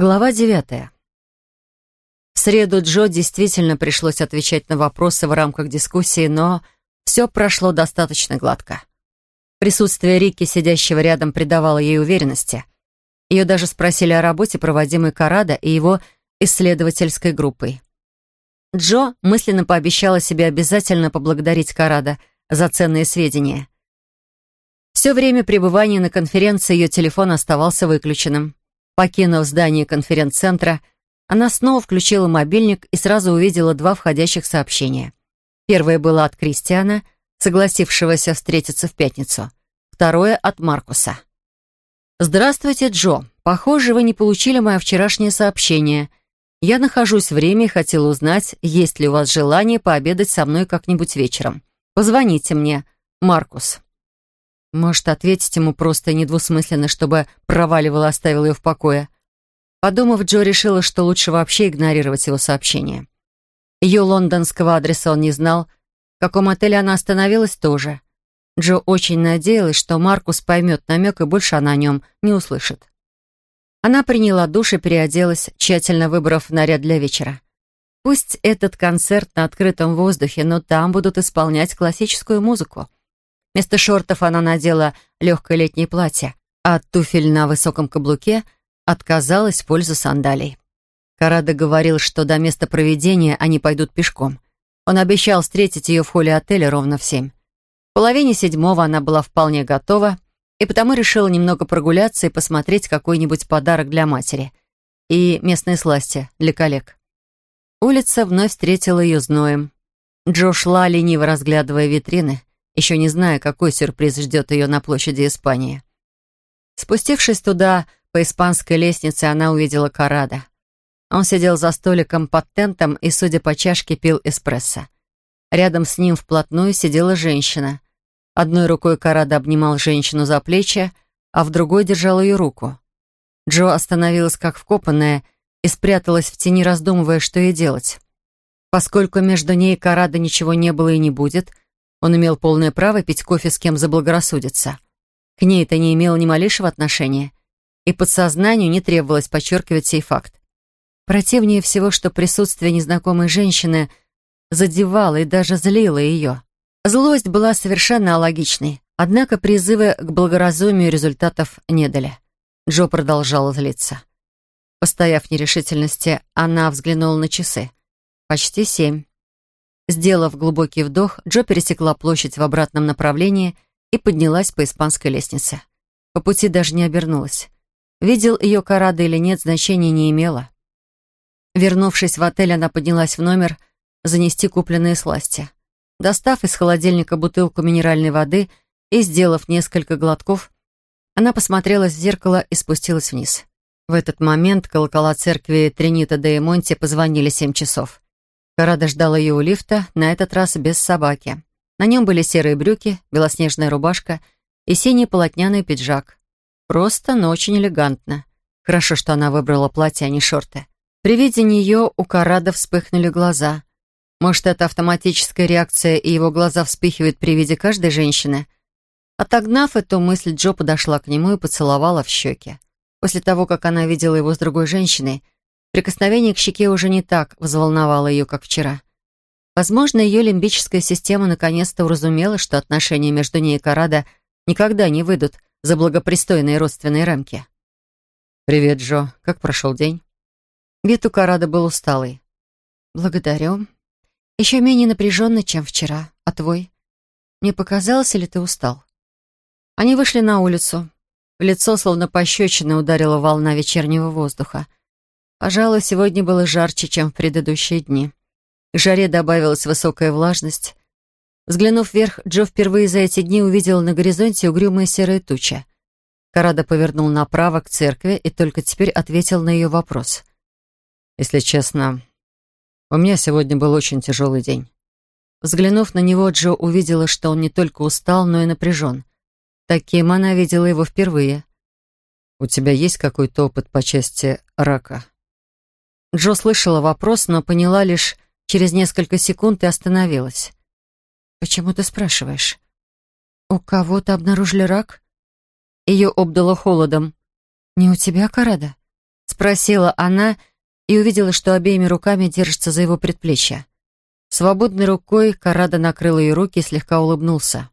Глава девятая. В среду Джо действительно пришлось отвечать на вопросы в рамках дискуссии, но все прошло достаточно гладко. Присутствие Рики, сидящего рядом, придавало ей уверенности. Ее даже спросили о работе, проводимой Карада и его исследовательской группой. Джо мысленно пообещала себе обязательно поблагодарить Карада за ценные сведения. Все время пребывания на конференции ее телефон оставался выключенным. Покинув здание конференц-центра, она снова включила мобильник и сразу увидела два входящих сообщения. Первое было от Кристиана, согласившегося встретиться в пятницу. Второе от Маркуса. «Здравствуйте, Джо. Похоже, вы не получили мое вчерашнее сообщение. Я нахожусь в Риме и хотела узнать, есть ли у вас желание пообедать со мной как-нибудь вечером. Позвоните мне. Маркус». Может, ответить ему просто недвусмысленно, чтобы проваливал и оставил ее в покое. Подумав, Джо решила, что лучше вообще игнорировать его сообщение. Ее лондонского адреса он не знал, в каком отеле она остановилась тоже. Джо очень надеялась, что Маркус поймет намек и больше она о нем не услышит. Она приняла душ и переоделась, тщательно выбрав наряд для вечера. Пусть этот концерт на открытом воздухе, но там будут исполнять классическую музыку. Вместо шортов она надела легкое летнее платье, а от туфель на высоком каблуке отказалась в пользу сандалий. Карада говорил, что до места проведения они пойдут пешком. Он обещал встретить ее в холле отеля ровно в семь. В половине седьмого она была вполне готова, и потому решила немного прогуляться и посмотреть какой-нибудь подарок для матери и местные сласти для коллег. Улица вновь встретила ее зноем. Джо шла, лениво разглядывая витрины еще не зная, какой сюрприз ждет ее на площади Испании. Спустившись туда, по испанской лестнице, она увидела Карада. Он сидел за столиком под тентом и, судя по чашке, пил эспрессо. Рядом с ним вплотную сидела женщина. Одной рукой Карада обнимал женщину за плечи, а в другой держал ее руку. Джо остановилась как вкопанная и спряталась в тени, раздумывая, что ей делать. Поскольку между ней и Карада ничего не было и не будет, он имел полное право пить кофе с кем заблагорассудится. К ней это не имело ни малейшего отношения, и подсознанию не требовалось подчеркивать сей факт. Противнее всего, что присутствие незнакомой женщины задевало и даже злило ее. Злость была совершенно алогичной, однако призывы к благоразумию результатов не дали. Джо продолжала злиться. Постояв в нерешительности, она взглянула на часы. Почти семь. Сделав глубокий вдох, Джо пересекла площадь в обратном направлении и поднялась по испанской лестнице. По пути даже не обернулась. Видел ее Карада или нет, значения не имело. Вернувшись в отель, она поднялась в номер занести купленные сласти. Достав из холодильника бутылку минеральной воды и сделав несколько глотков, она посмотрела в зеркало и спустилась вниз. В этот момент колокола церкви Тринита де Монте позвонили семь часов. Карада ждала ее у лифта, на этот раз без собаки. На нем были серые брюки, белоснежная рубашка и синий полотняный пиджак. Просто, но очень элегантно. Хорошо, что она выбрала платье, а не шорты. При виде нее у Карада вспыхнули глаза. Может, это автоматическая реакция, и его глаза вспыхивают при виде каждой женщины? Отогнав эту мысль, Джо подошла к нему и поцеловала в щеки. После того, как она видела его с другой женщиной, Прикосновение к щеке уже не так взволновало ее, как вчера. Возможно, ее лимбическая система наконец-то уразумела, что отношения между ней и Карадо никогда не выйдут за благопристойные родственные рамки. «Привет, Джо. Как прошел день?» Вид у Карада был усталый. «Благодарю. Еще менее напряженный, чем вчера. А твой? Мне показалось, или ты устал?» Они вышли на улицу. В лицо, словно пощечина, ударила волна вечернего воздуха. Пожалуй, сегодня было жарче, чем в предыдущие дни. К жаре добавилась высокая влажность. Взглянув вверх, Джо впервые за эти дни увидел на горизонте угрюмые серые тучи. Карада повернул направо к церкви и только теперь ответил на ее вопрос. «Если честно, у меня сегодня был очень тяжелый день». Взглянув на него, Джо увидела, что он не только устал, но и напряжен. Таким она видела его впервые. «У тебя есть какой-то опыт по части рака?» Джо слышала вопрос, но поняла лишь через несколько секунд и остановилась. «Почему ты спрашиваешь? У кого-то обнаружили рак?» Ее обдало холодом. «Не у тебя, Карада?» Спросила она и увидела, что обеими руками держится за его предплечье. Свободной рукой Карада накрыл ее руки и слегка улыбнулся.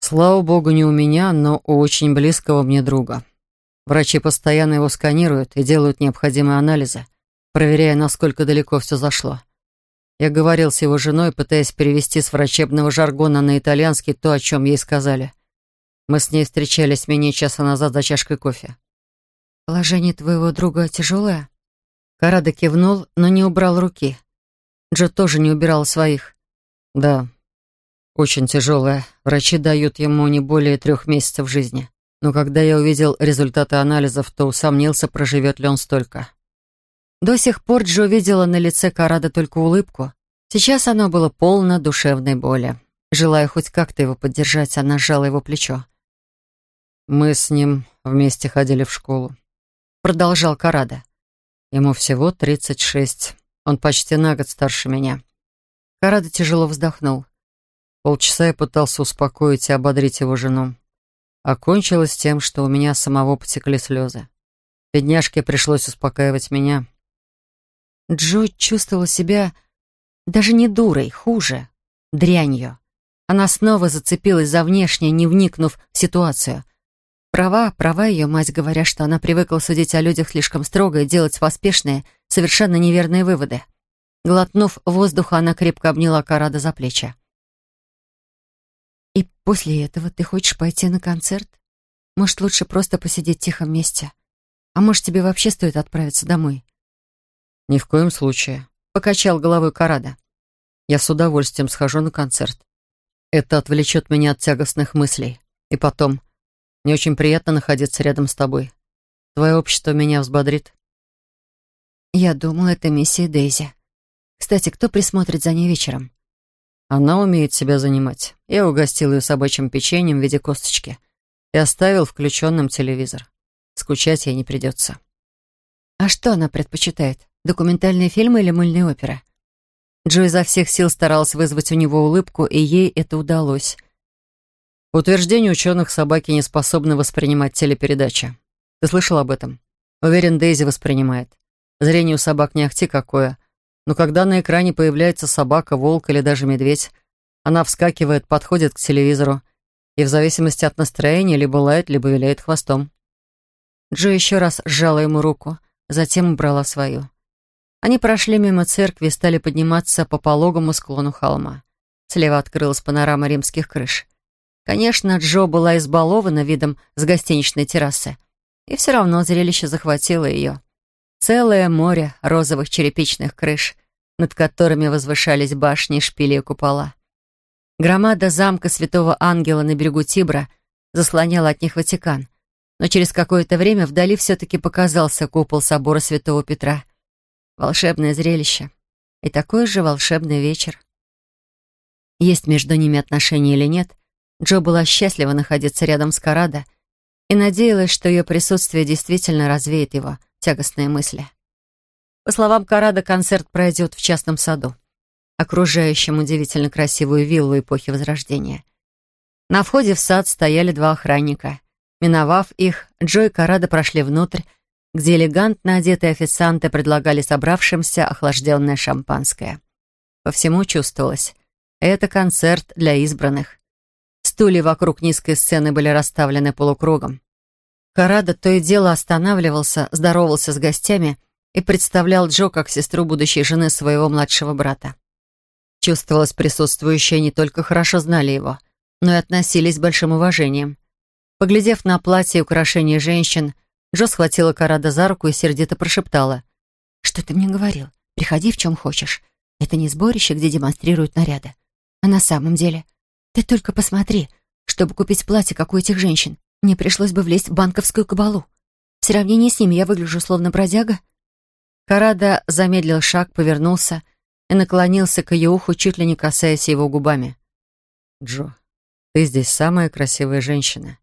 «Слава богу, не у меня, но у очень близкого мне друга. Врачи постоянно его сканируют и делают необходимые анализы, проверяя, насколько далеко все зашло. Я говорил с его женой, пытаясь перевести с врачебного жаргона на итальянский то, о чем ей сказали. Мы с ней встречались менее часа назад за чашкой кофе. «Положение твоего друга тяжелое?» Карада кивнул, но не убрал руки. Джо тоже не убирал своих. «Да, очень тяжелое. Врачи дают ему не более трех месяцев жизни. Но когда я увидел результаты анализов, то усомнился, проживет ли он столько». До сих пор Джо видела на лице Карада только улыбку. Сейчас оно было полно душевной боли. Желая хоть как-то его поддержать, она сжала его плечо. «Мы с ним вместе ходили в школу», — продолжал Карада. «Ему всего тридцать шесть. Он почти на год старше меня». Карада тяжело вздохнул. Полчаса я пытался успокоить и ободрить его жену. Окончилось тем, что у меня самого потекли слезы. Бедняжке пришлось успокаивать меня. Джо чувствовала себя даже не дурой, хуже, дрянью. Она снова зацепилась за внешнее, не вникнув в ситуацию. Права, права ее мать, говоря, что она привыкла судить о людях слишком строго и делать поспешные, совершенно неверные выводы. Глотнув воздуха, она крепко обняла Карада за плечи. «И после этого ты хочешь пойти на концерт? Может, лучше просто посидеть тихо вместе? А может, тебе вообще стоит отправиться домой?» «Ни в коем случае», — покачал головой Карада. «Я с удовольствием схожу на концерт. Это отвлечет меня от тягостных мыслей. И потом, мне очень приятно находиться рядом с тобой. Твое общество меня взбодрит». «Я думала, это миссия Дейзи. Кстати, кто присмотрит за ней вечером?» «Она умеет себя занимать. Я угостил ее собачьим печеньем в виде косточки и оставил включенным телевизор. Скучать ей не придется». «А что она предпочитает? Документальные фильмы или мыльные оперы?» Джо изо всех сил старалась вызвать у него улыбку, и ей это удалось. По утверждению ученых, собаки не способны воспринимать телепередачи. Ты слышал об этом? Уверен, Дейзи воспринимает. Зрение у собак не ахти какое. Но когда на экране появляется собака, волк или даже медведь, она вскакивает, подходит к телевизору и в зависимости от настроения либо лает, либо виляет хвостом. Джо еще раз сжала ему руку, затем убрала свою. Они прошли мимо церкви и стали подниматься по пологому склону холма. Слева открылась панорама римских крыш. Конечно, Джо была избалована видом с гостиничной террасы, и все равно зрелище захватило ее. Целое море розовых черепичных крыш, над которыми возвышались башни, шпили и купола. Громада замка Святого Ангела на берегу Тибра заслоняла от них Ватикан, но через какое-то время вдали все-таки показался купол собора Святого Петра — Волшебное зрелище. И такой же волшебный вечер. Есть между ними отношения или нет, Джо была счастлива находиться рядом с Карадо и надеялась, что ее присутствие действительно развеет его тягостные мысли. По словам Карадо, концерт пройдет в частном саду, окружающем удивительно красивую виллу эпохи Возрождения. На входе в сад стояли два охранника. Миновав их, Джо и Карадо прошли внутрь, где элегантно одетые официанты предлагали собравшимся охлажденное шампанское. По всему чувствовалось. Это концерт для избранных. Стулья вокруг низкой сцены были расставлены полукругом. Карада то и дело останавливался, здоровался с гостями и представлял Джо как сестру будущей жены своего младшего брата. Чувствовалось, присутствующие не только хорошо знали его, но и относились с большим уважением. Поглядев на платье и украшения женщин, Джо схватила Карада за руку и сердито прошептала. «Что ты мне говорил? Приходи в чем хочешь. Это не сборище, где демонстрируют наряды. А на самом деле, ты только посмотри, чтобы купить платье, как у этих женщин, мне пришлось бы влезть в банковскую кабалу. В сравнении с ними я выгляжу словно бродяга». Карада замедлил шаг, повернулся и наклонился к ее уху, чуть ли не касаясь его губами. «Джо, ты здесь самая красивая женщина.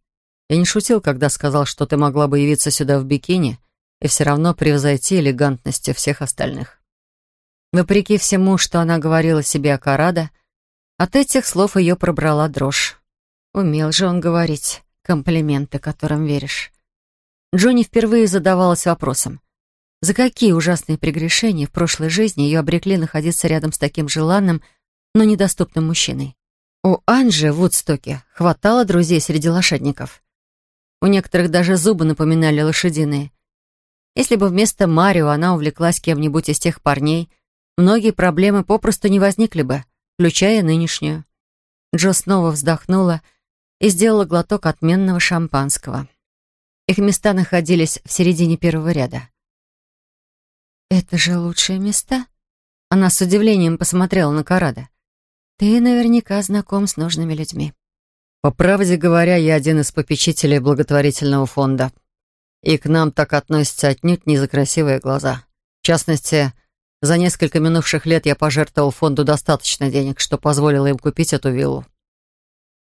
Я не шутил, когда сказал, что ты могла бы явиться сюда в бикини и все равно превзойти элегантностью всех остальных. Вопреки всему, что она говорила себе о Карадо, от этих слов ее пробрала дрожь. Умел же он говорить комплименты, которым веришь. Джонни впервые задавалась вопросом, за какие ужасные прегрешения в прошлой жизни ее обрекли находиться рядом с таким желанным, но недоступным мужчиной. У Анжи в Вудстоке хватало друзей среди лошадников. У некоторых даже зубы напоминали лошадиные. Если бы вместо Марио она увлеклась кем-нибудь из тех парней, многие проблемы попросту не возникли бы, включая нынешнюю. Джо снова вздохнула и сделала глоток отменного шампанского. Их места находились в середине первого ряда. «Это же лучшие места?» Она с удивлением посмотрела на Карада. «Ты наверняка знаком с нужными людьми». «По правде говоря, я один из попечителей благотворительного фонда. И к нам так относятся отнюдь не за красивые глаза. В частности, за несколько минувших лет я пожертвовал фонду достаточно денег, что позволило им купить эту виллу».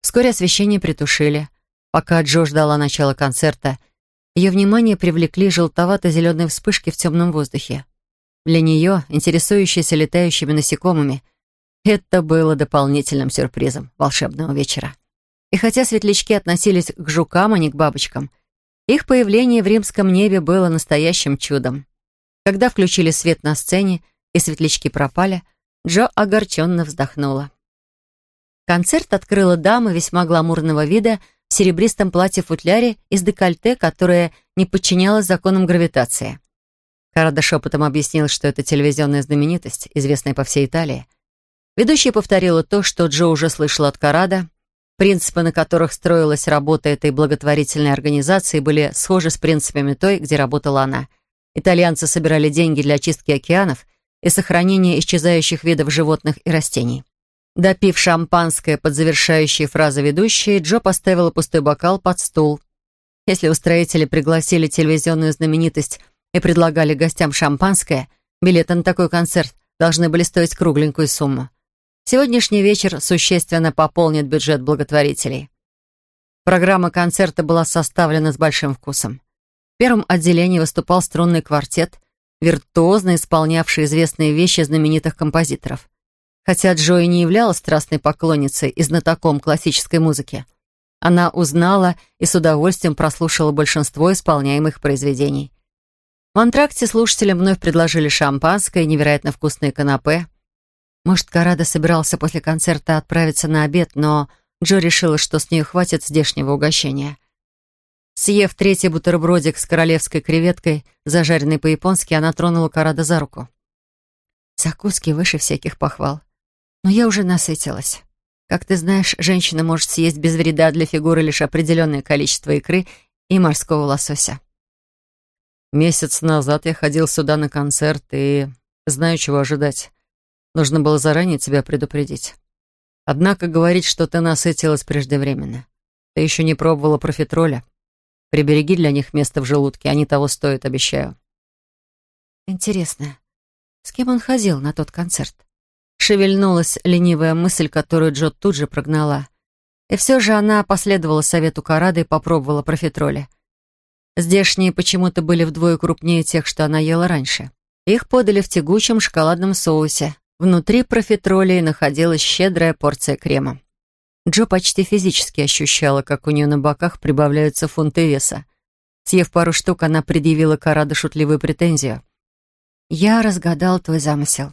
Вскоре освещение притушили. Пока Джо ждала начала концерта, ее внимание привлекли желтовато-зеленые вспышки в темном воздухе. Для нее, интересующейся летающими насекомыми, это было дополнительным сюрпризом волшебного вечера. И хотя светлячки относились к жукам, а не к бабочкам, их появление в римском небе было настоящим чудом. Когда включили свет на сцене и светлячки пропали, Джо огорченно вздохнула. Концерт открыла дама весьма гламурного вида серебристом платье-футляре из декольте, которое не подчинялось законам гравитации. Карада шепотом объяснил, что это телевизионная знаменитость, известная по всей Италии. Ведущая повторила то, что Джо уже слышал от Карада. Принципы, на которых строилась работа этой благотворительной организации, были схожи с принципами той, где работала она. Итальянцы собирали деньги для очистки океанов и сохранения исчезающих видов животных и растений. Допив шампанское под завершающие фразы ведущей, Джо поставила пустой бокал под стул. Если устроители пригласили телевизионную знаменитость и предлагали гостям шампанское, билеты на такой концерт должны были стоить кругленькую сумму. Сегодняшний вечер существенно пополнит бюджет благотворителей. Программа концерта была составлена с большим вкусом. В первом отделении выступал струнный квартет, виртуозно исполнявший известные вещи знаменитых композиторов. Хотя Джои не являлась страстной поклонницей и знатоком классической музыки, она узнала и с удовольствием прослушала большинство исполняемых произведений. В антракте слушателям вновь предложили шампанское и невероятно вкусные канапе. Может, Карада собирался после концерта отправиться на обед, но Джо решила, что с нее хватит здешнего угощения. Съев третий бутербродик с королевской креветкой, зажаренной по-японски, она тронула Карада за руку. «Закуски выше всяких похвал. Но я уже насытилась. Как ты знаешь, женщина может съесть без вреда для фигуры лишь определенное количество икры и морского лосося. Месяц назад я ходил сюда на концерт и знаю, чего ожидать. Нужно было заранее тебя предупредить. Однако говорить, что ты насытилась преждевременно. Ты еще не пробовала профитроля. Прибереги для них место в желудке, они того стоят, обещаю. Интересно, с кем он ходил на тот концерт? Шевельнулась ленивая мысль, которую Джо тут же прогнала. И все же она последовала совету Карады и попробовала профитроли. Здешние почему-то были вдвое крупнее тех, что она ела раньше. Их подали в тягучем шоколадном соусе. Внутри профитролей находилась щедрая порция крема. Джо почти физически ощущала, как у нее на боках прибавляются фунты веса. Съев пару штук, она предъявила Караду шутливую претензию. «Я разгадал твой замысел.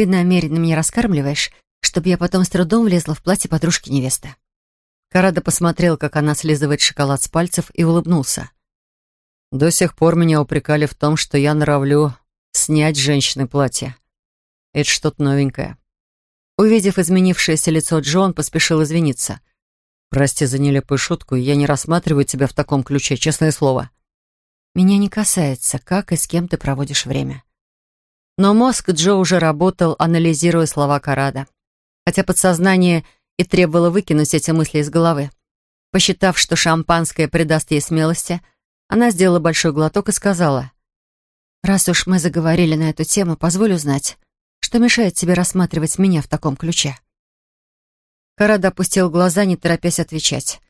Ты намеренно меня раскармливаешь, чтобы я потом с трудом влезла в платье подружки невесты». Карада посмотрел, как она слизывает шоколад с пальцев, и улыбнулся. «До сих пор меня упрекали в том, что я норовлю снять женщины платье. Это что-то новенькое». Увидев изменившееся лицо Джон, поспешил извиниться. «Прости за нелепую шутку, я не рассматриваю тебя в таком ключе, честное слово». «Меня не касается, как и с кем ты проводишь время. Но мозг Джо уже работал, анализируя слова Карада. Хотя подсознание и требовало выкинуть эти мысли из головы. Посчитав, что шампанское придаст ей смелости, она сделала большой глоток и сказала, «Раз уж мы заговорили на эту тему, позволь узнать, что мешает тебе рассматривать меня в таком ключе?» Карада опустил глаза, не торопясь отвечать.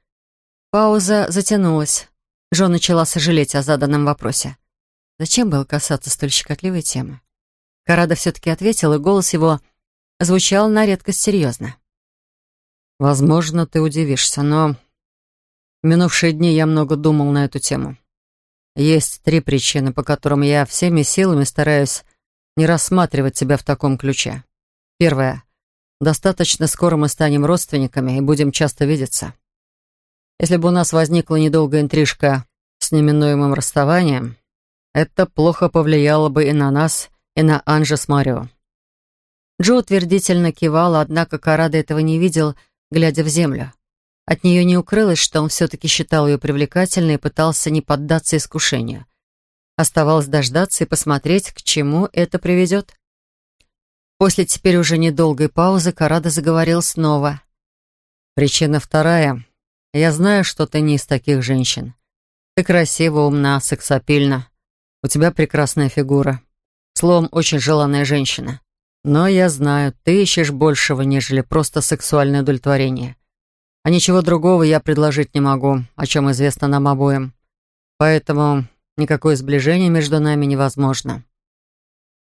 Пауза затянулась. Джо начала сожалеть о заданном вопросе. Зачем было касаться столь щекотливой темы? Карада все-таки ответил, и голос его звучал на редкость серьезно. «Возможно, ты удивишься, но в минувшие дни я много думал на эту тему. Есть три причины, по которым я всеми силами стараюсь не рассматривать тебя в таком ключе. Первое. Достаточно скоро мы станем родственниками и будем часто видеться. Если бы у нас возникла недолгая интрижка с неминуемым расставанием, это плохо повлияло бы и на нас, и на Анжи с Марио. Джо утвердительно кивала, однако Карада этого не видел, глядя в землю. От нее не укрылось, что он все-таки считал ее привлекательной и пытался не поддаться искушению. Оставалось дождаться и посмотреть, к чему это приведет. После теперь уже недолгой паузы Карада заговорил снова. «Причина вторая. Я знаю, что ты не из таких женщин. Ты красива, умна, сексапильна. У тебя прекрасная фигура. Словом, очень желанная женщина. Но я знаю, ты ищешь большего, нежели просто сексуальное удовлетворение. А ничего другого я предложить не могу, о чем известно нам обоим. Поэтому никакое сближение между нами невозможно».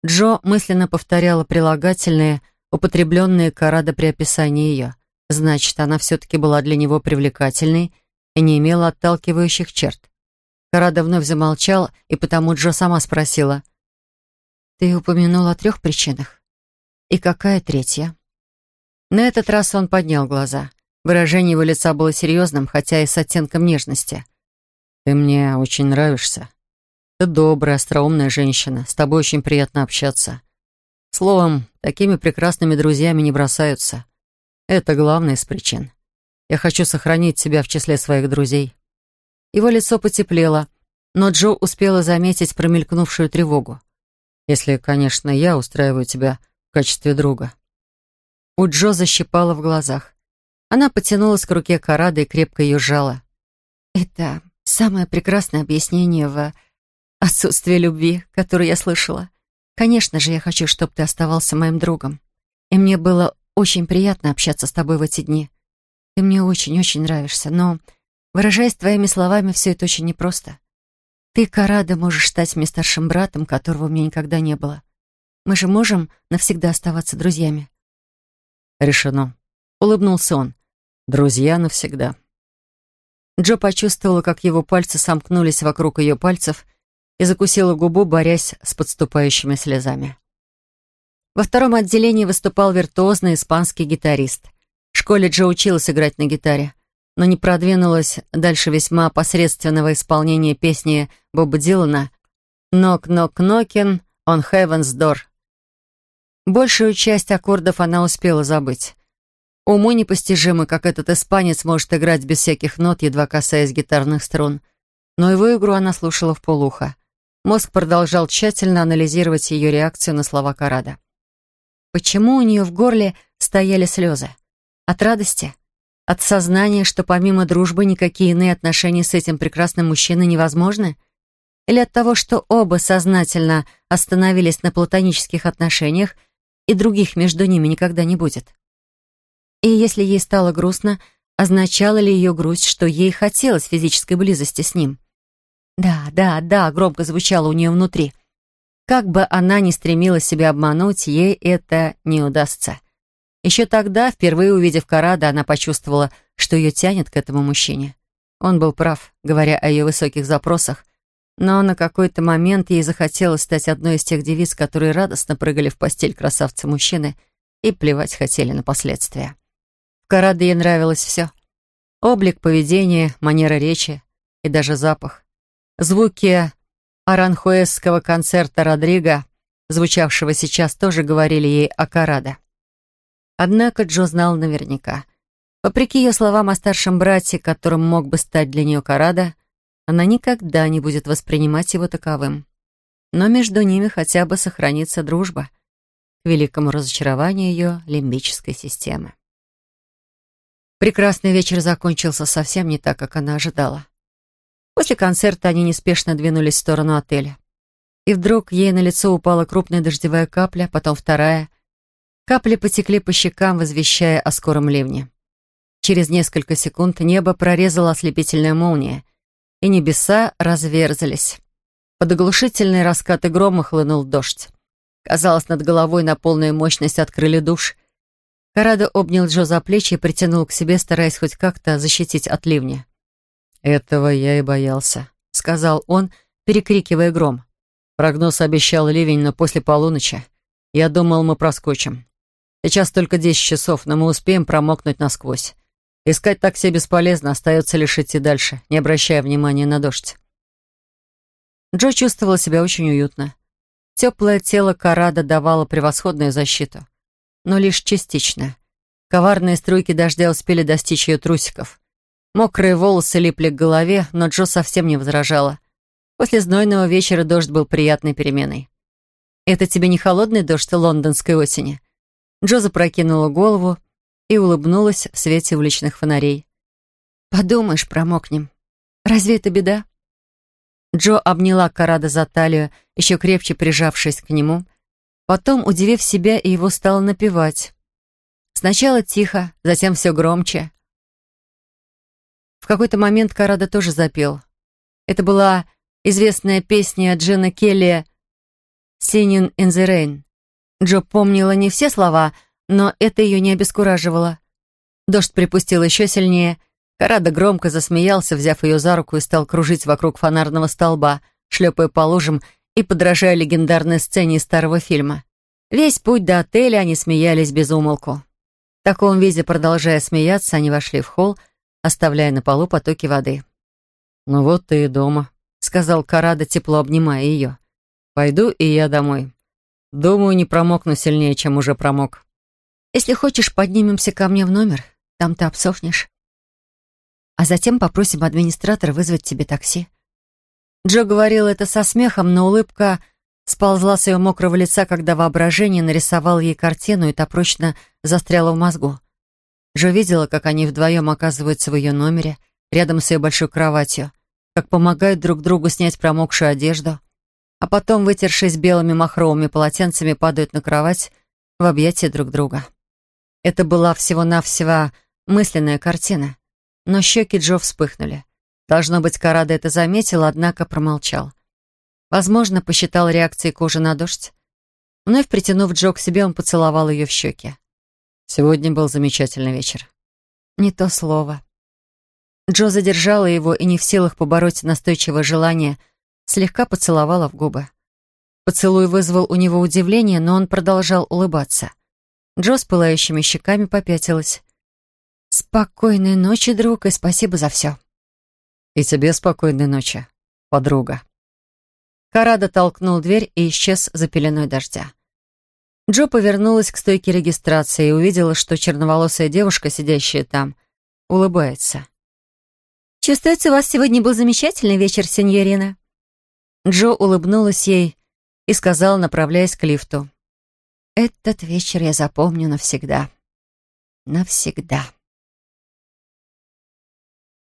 Джо мысленно повторяла прилагательные, употребленные Карадо при описании ее. Значит, она все-таки была для него привлекательной и не имела отталкивающих черт. Карадо вновь замолчал, и потому Джо сама спросила. «Ты упомянул о трех причинах. И какая третья?» На этот раз он поднял глаза. Выражение его лица было серьезным, хотя и с оттенком нежности. «Ты мне очень нравишься. Ты добрая, остроумная женщина. С тобой очень приятно общаться. Словом, такими прекрасными друзьями не бросаются. Это главная из причин. Я хочу сохранить тебя в числе своих друзей». Его лицо потеплело, но Джо успела заметить промелькнувшую тревогу. «Если, конечно, я устраиваю тебя в качестве друга». У Джо защипало в глазах. Она потянулась к руке Карады и крепко ее сжала. «Это самое прекрасное объяснение в отсутствии любви, которое я слышала. Конечно же, я хочу, чтобы ты оставался моим другом. И мне было очень приятно общаться с тобой в эти дни. Ты мне очень-очень нравишься, но, выражаясь твоими словами, все это очень непросто. Ты, Карада, можешь стать мне старшим братом, которого у меня никогда не было. Мы же можем навсегда оставаться друзьями?» «Решено», — улыбнулся он. Друзья навсегда. Джо почувствовала, как его пальцы сомкнулись вокруг ее пальцев и закусила губу, борясь с подступающими слезами. Во втором отделении выступал виртуозный испанский гитарист. В школе Джо училась играть на гитаре, но не продвинулась дальше весьма посредственного исполнения песни Боба Дилана «Knock, knock, knockin' on heaven's door». Большую часть аккордов она успела забыть. Уму непостижимо, как этот испанец может играть без всяких нот, едва касаясь гитарных струн. Но его игру она слушала в полухо. Мозг продолжал тщательно анализировать ее реакцию на слова Карада. Почему у нее в горле стояли слезы? От радости? От сознания, что помимо дружбы никакие иные отношения с этим прекрасным мужчиной невозможны? Или от того, что оба сознательно остановились на платонических отношениях, и других между ними никогда не будет? И если ей стало грустно, означало ли ее грусть, что ей хотелось физической близости с ним? Да, да, да, громко звучало у нее внутри. Как бы она ни стремилась себя обмануть, ей это не удастся. Еще тогда, впервые увидев Карада, она почувствовала, что ее тянет к этому мужчине. Он был прав, говоря о ее высоких запросах, но на какой-то момент ей захотелось стать одной из тех девиц, которые радостно прыгали в постель красавца-мужчины и плевать хотели на последствия. Караде ей нравилось все. Облик, поведение, манера речи и даже запах. Звуки аранхуэсского концерта Родриго, звучавшего сейчас, тоже говорили ей о Караде. Однако Джо знал наверняка. Вопреки ее словам о старшем брате, которым мог бы стать для нее Карада, она никогда не будет воспринимать его таковым. Но между ними хотя бы сохранится дружба, к великому разочарованию ее лимбической системы. Прекрасный вечер закончился совсем не так, как она ожидала. После концерта они неспешно двинулись в сторону отеля. И вдруг ей на лицо упала крупная дождевая капля, потом вторая. Капли потекли по щекам, возвещая о скором ливне. Через несколько секунд небо прорезала ослепительная молния, и небеса разверзались. Под оглушительные раскаты грома хлынул дождь. Казалось, над головой на полную мощность открыли душ, Карадо обнял Джо за плечи и притянул к себе, стараясь хоть как-то защитить от ливня. «Этого я и боялся», — сказал он, перекрикивая гром. Прогноз обещал ливень, но после полуночи. Я думал, мы проскочим. Сейчас только десять часов, но мы успеем промокнуть насквозь. Искать такси бесполезно, остается лишь идти дальше, не обращая внимания на дождь. Джо чувствовала себя очень уютно. Теплое тело Карада давало превосходную защиту, но лишь частично. Коварные струйки дождя успели достичь ее трусиков. Мокрые волосы липли к голове, но Джо совсем не возражала. После знойного вечера дождь был приятной переменой. «Это тебе не холодный дождь лондонской осени?» Джо запрокинула голову и улыбнулась в свете уличных фонарей. «Подумаешь, промокнем. Разве это беда?» Джо обняла Карада за талию, еще крепче прижавшись к нему. Потом, удивив себя, и его стала напевать. Сначала тихо, затем все громче. В какой-то момент Карада тоже запел. Это была известная песня Джина Келли «Singing in the Rain». Джо помнила не все слова, но это ее не обескураживало. Дождь припустил еще сильнее. Карада громко засмеялся, взяв ее за руку и стал кружить вокруг фонарного столба, шлепая по лужам и подражая легендарной сцене из старого фильма. Весь путь до отеля они смеялись без умолку. В таком виде, продолжая смеяться, они вошли в холл, оставляя на полу потоки воды. «Ну вот ты и дома», — сказал Карада, тепло обнимая ее. «Пойду и я домой. Думаю, не промокну сильнее, чем уже промок. Если хочешь, поднимемся ко мне в номер. Там ты обсохнешь. А затем попросим администратора вызвать тебе такси. Джо говорил это со смехом, но улыбка сползла с ее мокрого лица, когда воображение нарисовал ей картину, и та прочно застряла в мозгу. Джо видела, как они вдвоем оказываются в ее номере, рядом с ее большой кроватью, как помогают друг другу снять промокшую одежду — а потом, вытершись белыми махровыми полотенцами, падают на кровать в объятия друг друга. Это была всего-навсего мысленная картина. Но щеки Джо вспыхнули. Должно быть, Карада это заметил, однако промолчал. Возможно, посчитал реакцией кожи на дождь. Вновь притянув Джо к себе, он поцеловал ее в щеки. Сегодня был замечательный вечер. Не то слово. Джо задержала его и не в силах побороть настойчивое желание — слегка поцеловала в губы. Поцелуй вызвал у него удивление, но он продолжал улыбаться. Джо с пылающими щеками попятилась. «Спокойной ночи, друг, и спасибо за все». «И тебе спокойной ночи, подруга». Карада толкнул дверь и исчез за пеленой дождя. Джо повернулась к стойке регистрации и увидела, что черноволосая девушка, сидящая там, улыбается. «Чувствуется, у вас сегодня был замечательный вечер, сеньорина», Джо улыбнулась ей и сказала, направляясь к лифту. «Этот вечер я запомню навсегда. Навсегда».